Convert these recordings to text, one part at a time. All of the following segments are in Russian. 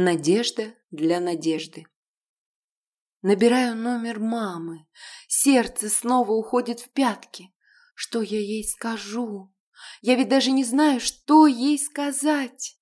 Надежда для надежды. Набираю номер мамы. Сердце снова уходит в пятки. Что я ей скажу? Я ведь даже не знаю, что ей сказать.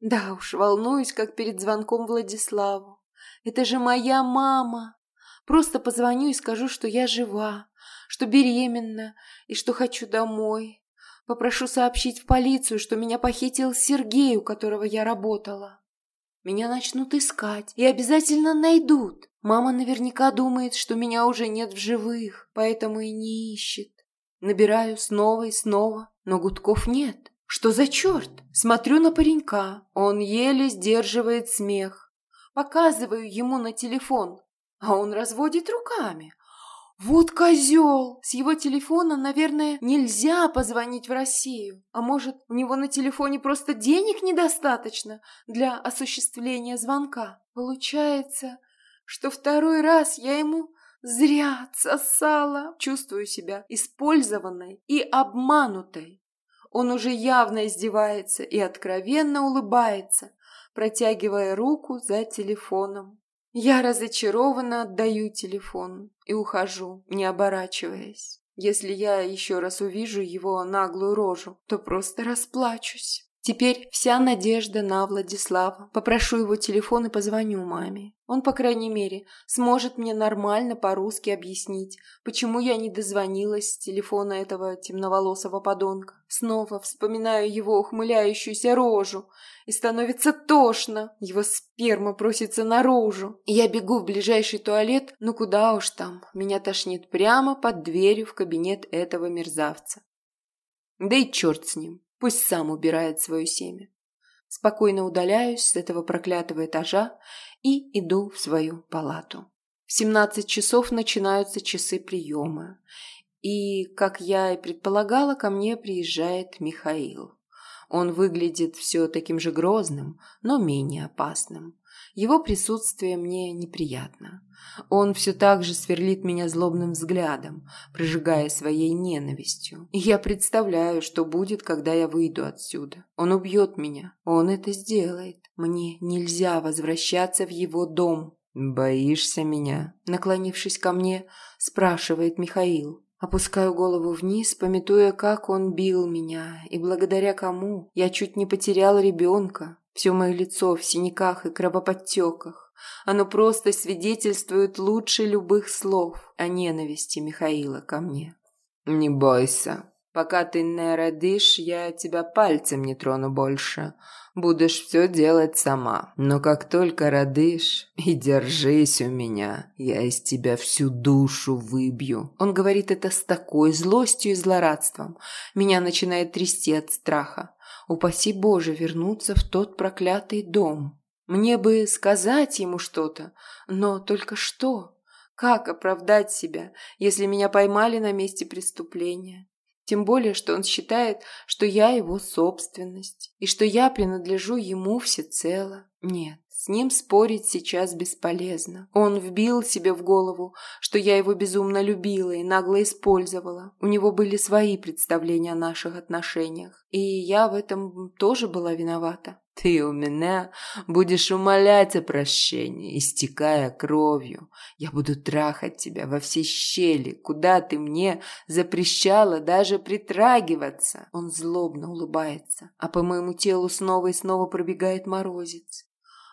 Да уж, волнуюсь, как перед звонком Владиславу. Это же моя мама. Просто позвоню и скажу, что я жива, что беременна и что хочу домой. Попрошу сообщить в полицию, что меня похитил Сергей, у которого я работала. Меня начнут искать и обязательно найдут. Мама наверняка думает, что меня уже нет в живых, поэтому и не ищет. Набираю снова и снова, но гудков нет. Что за черт? Смотрю на паренька. Он еле сдерживает смех. Показываю ему на телефон, а он разводит руками. Вот козел! С его телефона, наверное, нельзя позвонить в Россию. А может, у него на телефоне просто денег недостаточно для осуществления звонка? Получается, что второй раз я ему зря отсосала. Чувствую себя использованной и обманутой. Он уже явно издевается и откровенно улыбается, протягивая руку за телефоном. Я разочарованно отдаю телефон и ухожу, не оборачиваясь. Если я еще раз увижу его наглую рожу, то просто расплачусь. Теперь вся надежда на Владислава. Попрошу его телефон и позвоню маме. Он, по крайней мере, сможет мне нормально по-русски объяснить, почему я не дозвонилась с телефона этого темноволосого подонка. Снова вспоминаю его ухмыляющуюся рожу, и становится тошно. Его сперма просится наружу. И я бегу в ближайший туалет, ну куда уж там, меня тошнит прямо под дверью в кабинет этого мерзавца. Да и черт с ним. Пусть сам убирает свое семя. Спокойно удаляюсь с этого проклятого этажа и иду в свою палату. В 17 часов начинаются часы приема. И, как я и предполагала, ко мне приезжает Михаил. Он выглядит все таким же грозным, но менее опасным. Его присутствие мне неприятно. Он все так же сверлит меня злобным взглядом, прожигая своей ненавистью. И я представляю, что будет, когда я выйду отсюда. Он убьет меня. Он это сделает. Мне нельзя возвращаться в его дом. «Боишься меня?» Наклонившись ко мне, спрашивает Михаил. Опускаю голову вниз, пометуя, как он бил меня, и благодаря кому я чуть не потерял ребенка. Все мое лицо в синяках и кровоподтеках. Оно просто свидетельствует лучше любых слов о ненависти Михаила ко мне. «Не бойся. Пока ты не родишь, я тебя пальцем не трону больше. Будешь все делать сама. Но как только родишь, и держись у меня, я из тебя всю душу выбью». Он говорит это с такой злостью и злорадством. Меня начинает трясти от страха. Упаси Боже вернуться в тот проклятый дом. Мне бы сказать ему что-то, но только что? Как оправдать себя, если меня поймали на месте преступления? Тем более, что он считает, что я его собственность, и что я принадлежу ему всецело. Нет, с ним спорить сейчас бесполезно. Он вбил себе в голову, что я его безумно любила и нагло использовала. У него были свои представления о наших отношениях. И я в этом тоже была виновата. Ты у меня будешь умолять о прощении, истекая кровью. Я буду трахать тебя во все щели, куда ты мне запрещала даже притрагиваться. Он злобно улыбается, а по моему телу снова и снова пробегает морозец.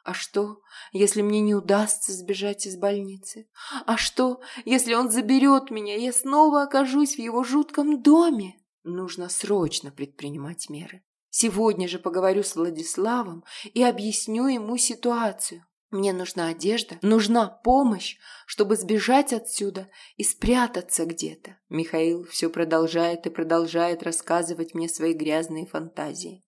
А что, если мне не удастся сбежать из больницы? А что, если он заберет меня, я снова окажусь в его жутком доме? Нужно срочно предпринимать меры. Сегодня же поговорю с Владиславом и объясню ему ситуацию. Мне нужна одежда, нужна помощь, чтобы сбежать отсюда и спрятаться где-то. Михаил все продолжает и продолжает рассказывать мне свои грязные фантазии.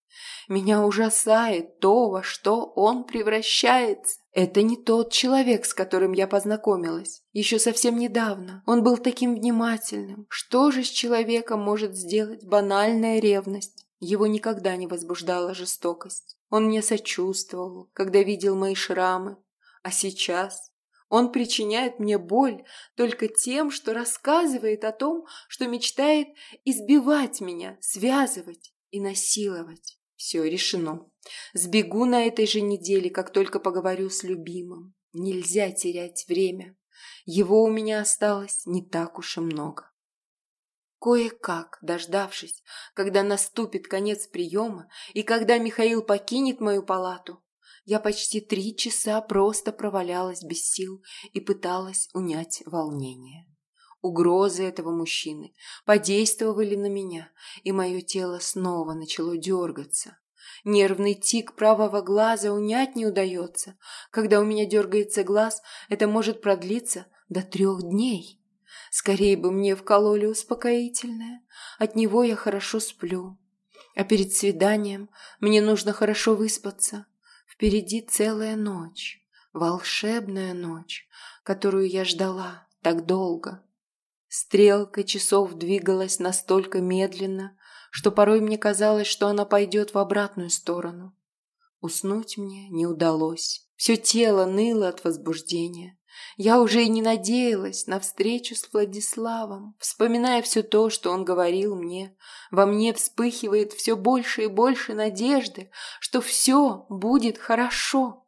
Меня ужасает то, во что он превращается. Это не тот человек, с которым я познакомилась. Еще совсем недавно. Он был таким внимательным. Что же с человеком может сделать банальная ревность? Его никогда не возбуждала жестокость. Он мне сочувствовал, когда видел мои шрамы. А сейчас он причиняет мне боль только тем, что рассказывает о том, что мечтает избивать меня, связывать и насиловать. Все решено. Сбегу на этой же неделе, как только поговорю с любимым. Нельзя терять время. Его у меня осталось не так уж и много. Кое-как, дождавшись, когда наступит конец приема и когда Михаил покинет мою палату, я почти три часа просто провалялась без сил и пыталась унять волнение. Угрозы этого мужчины подействовали на меня, и мое тело снова начало дергаться. Нервный тик правого глаза унять не удается. Когда у меня дергается глаз, это может продлиться до трех дней. Скорее бы мне вкололи успокоительное. От него я хорошо сплю. А перед свиданием мне нужно хорошо выспаться. Впереди целая ночь, волшебная ночь, которую я ждала так долго. Стрелка часов двигалась настолько медленно, что порой мне казалось, что она пойдет в обратную сторону. Уснуть мне не удалось. Все тело ныло от возбуждения. Я уже и не надеялась на встречу с Владиславом. Вспоминая все то, что он говорил мне, во мне вспыхивает все больше и больше надежды, что все будет хорошо.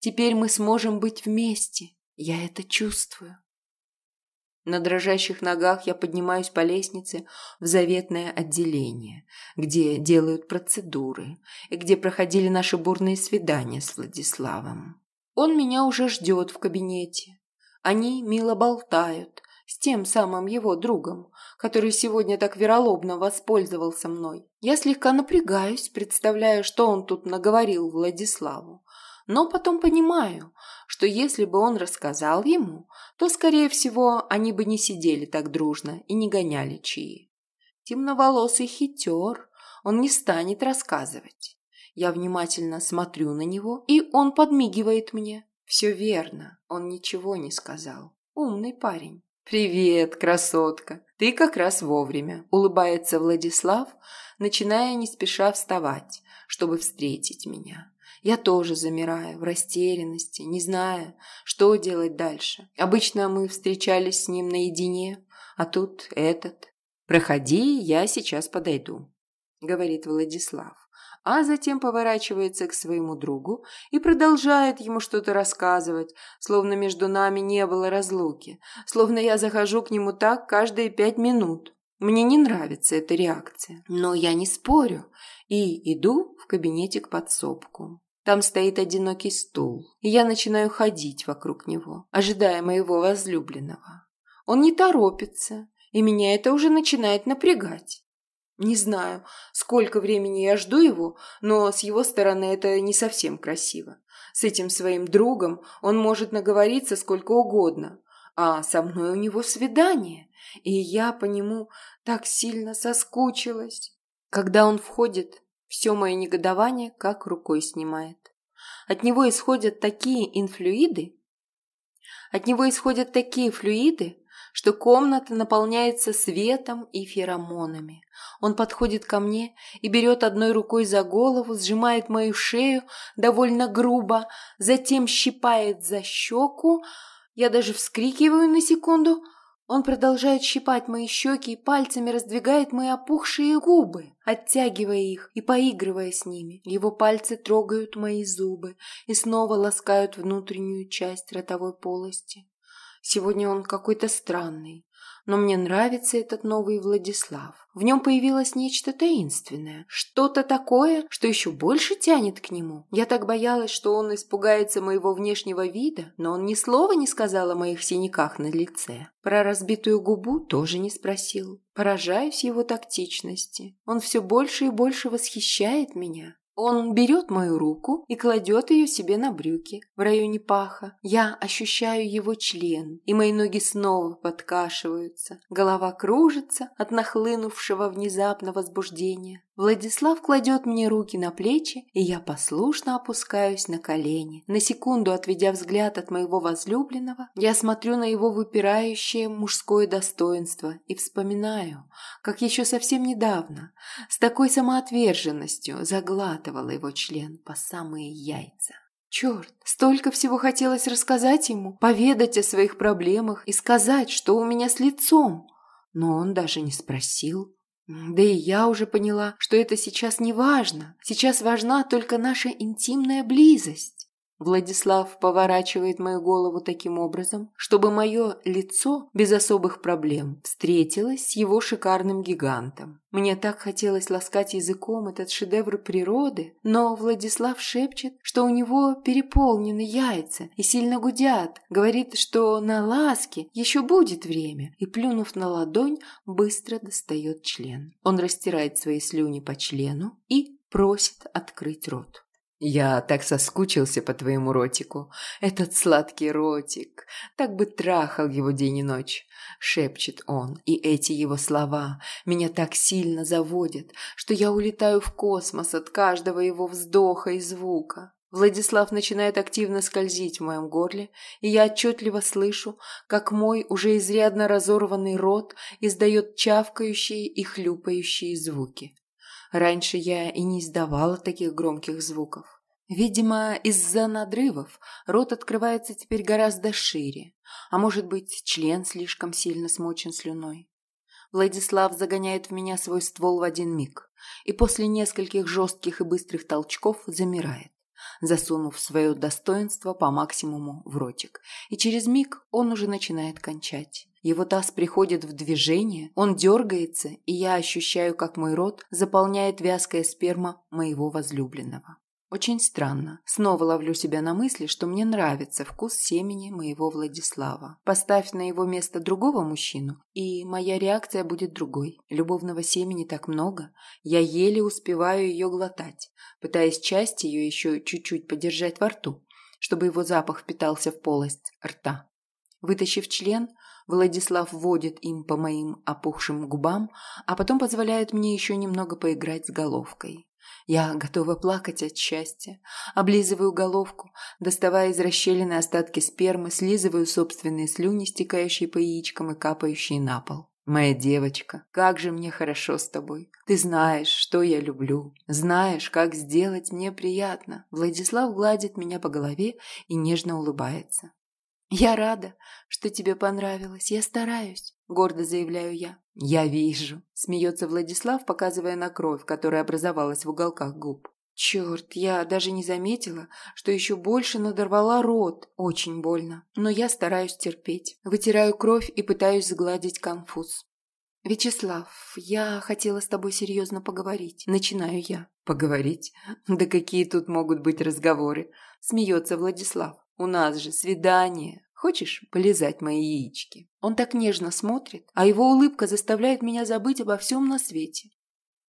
Теперь мы сможем быть вместе. Я это чувствую. На дрожащих ногах я поднимаюсь по лестнице в заветное отделение, где делают процедуры и где проходили наши бурные свидания с Владиславом. Он меня уже ждет в кабинете. Они мило болтают с тем самым его другом, который сегодня так вероломно воспользовался мной. Я слегка напрягаюсь, представляя, что он тут наговорил Владиславу. Но потом понимаю, что если бы он рассказал ему, то, скорее всего, они бы не сидели так дружно и не гоняли чаи. Темноволосый хитер, он не станет рассказывать. Я внимательно смотрю на него, и он подмигивает мне. Все верно, он ничего не сказал. Умный парень. «Привет, красотка! Ты как раз вовремя», – улыбается Владислав, начиная не спеша вставать, чтобы встретить меня. Я тоже замираю в растерянности, не зная, что делать дальше. Обычно мы встречались с ним наедине, а тут этот. «Проходи, я сейчас подойду», – говорит Владислав а затем поворачивается к своему другу и продолжает ему что-то рассказывать, словно между нами не было разлуки, словно я захожу к нему так каждые пять минут. Мне не нравится эта реакция, но я не спорю и иду в кабинетик подсобку. Там стоит одинокий стул, и я начинаю ходить вокруг него, ожидая моего возлюбленного. Он не торопится, и меня это уже начинает напрягать. Не знаю, сколько времени я жду его, но с его стороны это не совсем красиво. С этим своим другом он может наговориться сколько угодно, а со мной у него свидание, и я по нему так сильно соскучилась. Когда он входит, все мое негодование как рукой снимает. От него исходят такие инфлюиды, от него исходят такие флюиды, что комната наполняется светом и феромонами. Он подходит ко мне и берет одной рукой за голову, сжимает мою шею довольно грубо, затем щипает за щеку. Я даже вскрикиваю на секунду. Он продолжает щипать мои щеки и пальцами раздвигает мои опухшие губы, оттягивая их и поигрывая с ними. Его пальцы трогают мои зубы и снова ласкают внутреннюю часть ротовой полости. Сегодня он какой-то странный. Но мне нравится этот новый Владислав. В нем появилось нечто таинственное. Что-то такое, что еще больше тянет к нему. Я так боялась, что он испугается моего внешнего вида, но он ни слова не сказал о моих синяках на лице. Про разбитую губу тоже не спросил. Поражаюсь его тактичности. Он все больше и больше восхищает меня. Он берет мою руку и кладет ее себе на брюки в районе паха. Я ощущаю его член, и мои ноги снова подкашиваются. Голова кружится от нахлынувшего внезапно возбуждения. Владислав кладет мне руки на плечи, и я послушно опускаюсь на колени. На секунду отведя взгляд от моего возлюбленного, я смотрю на его выпирающее мужское достоинство и вспоминаю, как еще совсем недавно с такой самоотверженностью заглатывала его член по самые яйца. Черт, столько всего хотелось рассказать ему, поведать о своих проблемах и сказать, что у меня с лицом. Но он даже не спросил. Да и я уже поняла, что это сейчас не важно. Сейчас важна только наша интимная близость. Владислав поворачивает мою голову таким образом, чтобы мое лицо без особых проблем встретилось с его шикарным гигантом. Мне так хотелось ласкать языком этот шедевр природы, но Владислав шепчет, что у него переполнены яйца и сильно гудят, говорит, что на ласке еще будет время, и, плюнув на ладонь, быстро достает член. Он растирает свои слюни по члену и просит открыть рот. Я так соскучился по твоему ротику. Этот сладкий ротик. Так бы трахал его день и ночь. Шепчет он, и эти его слова меня так сильно заводят, что я улетаю в космос от каждого его вздоха и звука. Владислав начинает активно скользить в моем горле, и я отчетливо слышу, как мой уже изрядно разорванный рот издает чавкающие и хлюпающие звуки. Раньше я и не издавала таких громких звуков. Видимо, из-за надрывов рот открывается теперь гораздо шире, а может быть, член слишком сильно смочен слюной. Владислав загоняет в меня свой ствол в один миг и после нескольких жестких и быстрых толчков замирает, засунув свое достоинство по максимуму в ротик, и через миг он уже начинает кончать. Его таз приходит в движение, он дергается, и я ощущаю, как мой рот заполняет вязкая сперма моего возлюбленного. Очень странно. Снова ловлю себя на мысли, что мне нравится вкус семени моего Владислава. Поставь на его место другого мужчину, и моя реакция будет другой. Любовного семени так много, я еле успеваю ее глотать, пытаясь часть ее еще чуть-чуть подержать во рту, чтобы его запах впитался в полость рта. Вытащив член, Владислав вводит им по моим опухшим губам, а потом позволяет мне еще немного поиграть с головкой. Я готова плакать от счастья. Облизываю головку, доставая из расщелины остатки спермы, слизываю собственные слюни, стекающие по яичкам и капающие на пол. «Моя девочка, как же мне хорошо с тобой. Ты знаешь, что я люблю. Знаешь, как сделать мне приятно». Владислав гладит меня по голове и нежно улыбается. «Я рада, что тебе понравилось. Я стараюсь», — гордо заявляю я. «Я вижу», — смеется Владислав, показывая на кровь, которая образовалась в уголках губ. Черт, я даже не заметила, что еще больше надорвала рот. Очень больно. Но я стараюсь терпеть. Вытираю кровь и пытаюсь сгладить конфуз. «Вячеслав, я хотела с тобой серьезно поговорить. Начинаю я». «Поговорить? Да какие тут могут быть разговоры?» Смеется Владислав. У нас же свидание. Хочешь полизать мои яички? Он так нежно смотрит, а его улыбка заставляет меня забыть обо всем на свете.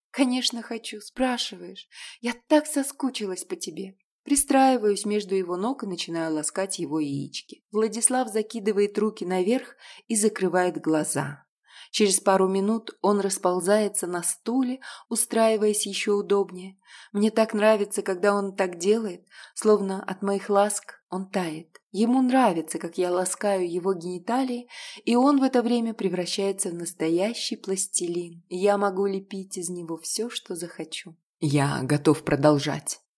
Конечно, хочу, спрашиваешь. Я так соскучилась по тебе. Пристраиваюсь между его ног и начинаю ласкать его яички. Владислав закидывает руки наверх и закрывает глаза. Через пару минут он расползается на стуле, устраиваясь еще удобнее. Мне так нравится, когда он так делает, словно от моих ласк он тает. Ему нравится, как я ласкаю его гениталии, и он в это время превращается в настоящий пластилин. Я могу лепить из него все, что захочу. Я готов продолжать. —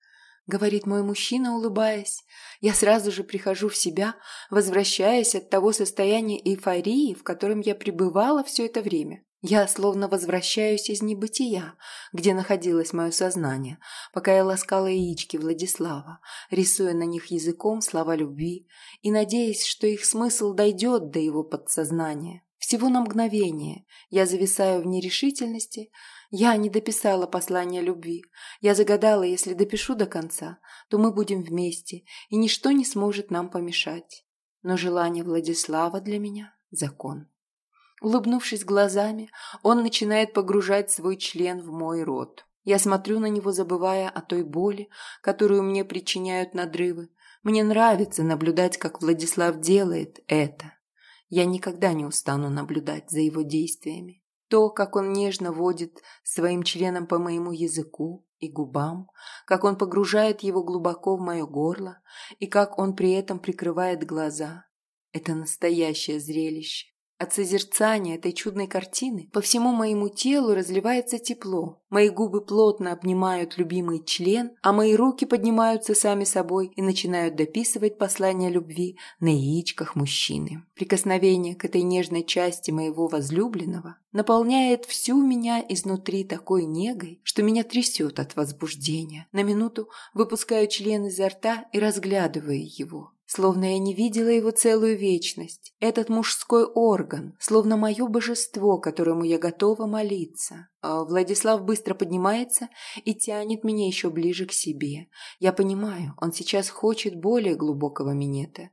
говорит мой мужчина, улыбаясь. Я сразу же прихожу в себя, возвращаясь от того состояния эйфории, в котором я пребывала все это время. Я словно возвращаюсь из небытия, где находилось мое сознание, пока я ласкала яички Владислава, рисуя на них языком слова любви и надеясь, что их смысл дойдет до его подсознания. Всего на мгновение я зависаю в нерешительности, я не дописала послание любви. Я загадала, если допишу до конца, то мы будем вместе, и ничто не сможет нам помешать. Но желание Владислава для меня – закон. Улыбнувшись глазами, он начинает погружать свой член в мой рот. Я смотрю на него, забывая о той боли, которую мне причиняют надрывы. Мне нравится наблюдать, как Владислав делает это. Я никогда не устану наблюдать за его действиями. То, как он нежно водит своим членом по моему языку и губам, как он погружает его глубоко в мое горло и как он при этом прикрывает глаза. Это настоящее зрелище. От созерцания этой чудной картины по всему моему телу разливается тепло. Мои губы плотно обнимают любимый член, а мои руки поднимаются сами собой и начинают дописывать послание любви на яичках мужчины. Прикосновение к этой нежной части моего возлюбленного наполняет всю меня изнутри такой негой, что меня трясет от возбуждения. На минуту выпускаю член изо рта и разглядываю его. Словно я не видела его целую вечность. Этот мужской орган, словно мое божество, которому я готова молиться. А Владислав быстро поднимается и тянет меня еще ближе к себе. Я понимаю, он сейчас хочет более глубокого минета.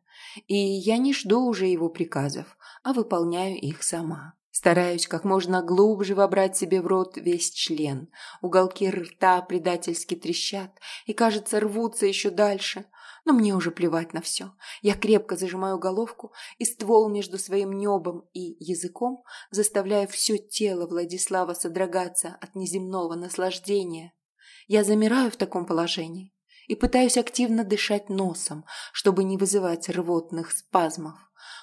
И я не жду уже его приказов, а выполняю их сама. Стараюсь как можно глубже вобрать себе в рот весь член. Уголки рта предательски трещат и, кажется, рвутся еще дальше – но мне уже плевать на все. Я крепко зажимаю головку и ствол между своим небом и языком, заставляя все тело Владислава содрогаться от неземного наслаждения. Я замираю в таком положении и пытаюсь активно дышать носом, чтобы не вызывать рвотных спазмов.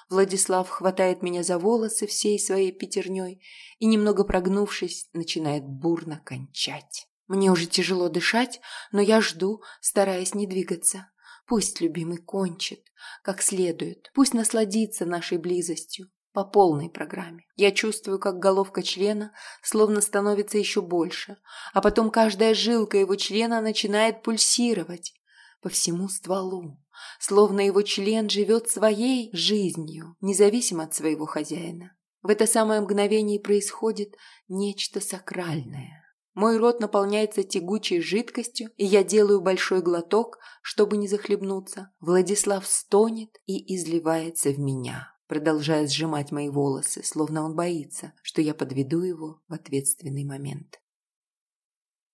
Владислав хватает меня за волосы всей своей пятерней и, немного прогнувшись, начинает бурно кончать. Мне уже тяжело дышать, но я жду, стараясь не двигаться. Пусть любимый кончит, как следует, пусть насладится нашей близостью по полной программе. Я чувствую, как головка члена словно становится еще больше, а потом каждая жилка его члена начинает пульсировать по всему стволу, словно его член живет своей жизнью, независимо от своего хозяина. В это самое мгновение происходит нечто сакральное. Мой рот наполняется тягучей жидкостью, и я делаю большой глоток, чтобы не захлебнуться. Владислав стонет и изливается в меня, продолжая сжимать мои волосы, словно он боится, что я подведу его в ответственный момент.